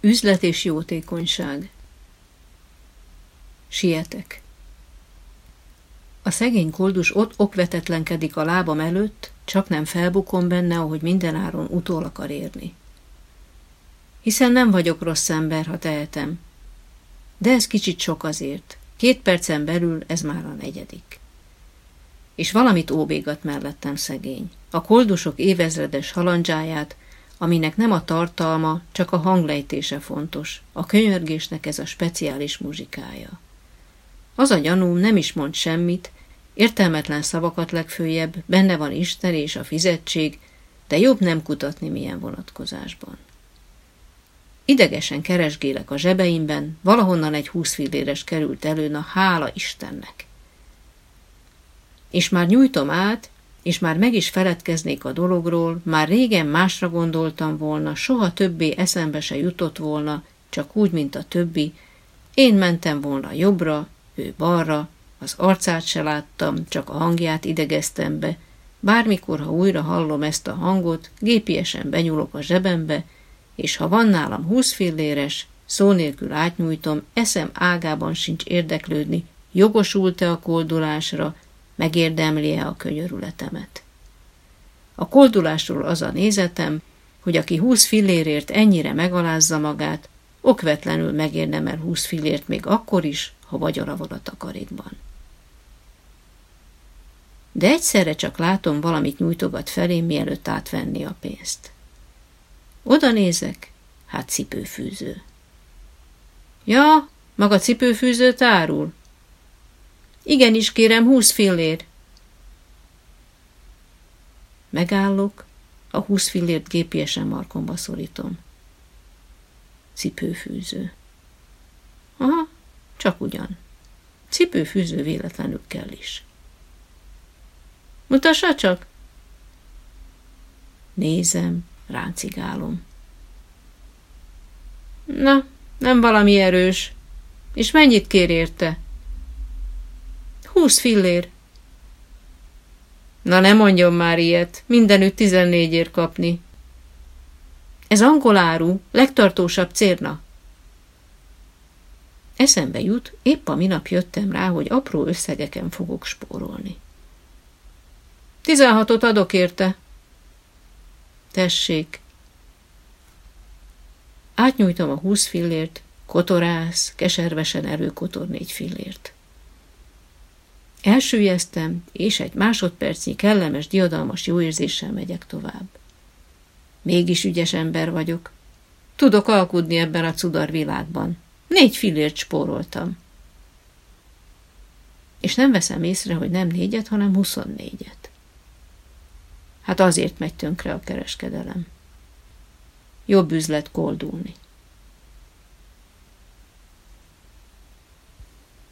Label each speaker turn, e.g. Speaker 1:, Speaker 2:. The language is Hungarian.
Speaker 1: Üzlet és jótékonyság. Sietek. A szegény koldus ott okvetetlenkedik a lábam előtt, csak nem felbukom benne, ahogy mindenáron utól akar érni. Hiszen nem vagyok rossz ember, ha tehetem. De ez kicsit sok azért. Két percen belül ez már a negyedik. És valamit óbégat mellettem szegény. A koldusok évezredes halandzsáját, aminek nem a tartalma, csak a hanglejtése fontos. A könyörgésnek ez a speciális muzsikája. Az a gyanúm nem is mond semmit, értelmetlen szavakat legfőjebb, benne van Isten és a fizetség, de jobb nem kutatni milyen vonatkozásban. Idegesen keresgélek a zsebeimben, valahonnan egy húsz filléres került elő, na hála Istennek. És már nyújtom át, és már meg is feledkeznék a dologról, már régen másra gondoltam volna, soha többé eszembe se jutott volna, csak úgy, mint a többi. Én mentem volna jobbra, ő balra, az arcát se láttam, csak a hangját idegeztem be. Bármikor, ha újra hallom ezt a hangot, gépiesen benyúlok a zsebembe, és ha van nálam húsz filléres, szó nélkül átnyújtom, eszem ágában sincs érdeklődni, jogosult-e a koldulásra, megérdemli-e a könyörületemet. A koldulásról az a nézetem, hogy aki húsz fillérért ennyire megalázza magát, okvetlenül megérdemel húsz fillért még akkor is, ha vagyona van a takarékban. De egyszerre csak látom, valamit nyújtogat felém, mielőtt átvenni a pénzt. Oda nézek, hát cipőfűző. Ja, maga cipőfűzőt árul? Igenis, kérem, húsz fillér. Megállok, a húsz fillért gépiesen markomba szorítom. Cipőfűző. Aha, csak ugyan. Cipőfűző véletlenül kell is. Mutassa csak! Nézem, ráncigálom. Na, nem valami erős. És mennyit kér érte? Húsz fillér. Na ne mondjon már ilyet, mindenütt tizennégyért kapni. Ez angol áru, legtartósabb cérna. Eszembe jut, épp a minap jöttem rá, hogy apró összegeken fogok spórolni. Tizenhatot adok érte. Tessék. Átnyújtom a húsz fillért, kotorász, keservesen előkotor négy fillért. Elsüllyeztem, és egy másodpercnyi kellemes, diadalmas jó érzéssel megyek tovább. Mégis ügyes ember vagyok. Tudok alkudni ebben a cudar világban. Négy fillért spóroltam. És nem veszem észre, hogy nem négyet, hanem huszonnégyet. Hát azért megy tönkre a kereskedelem. Jobb üzlet koldulni.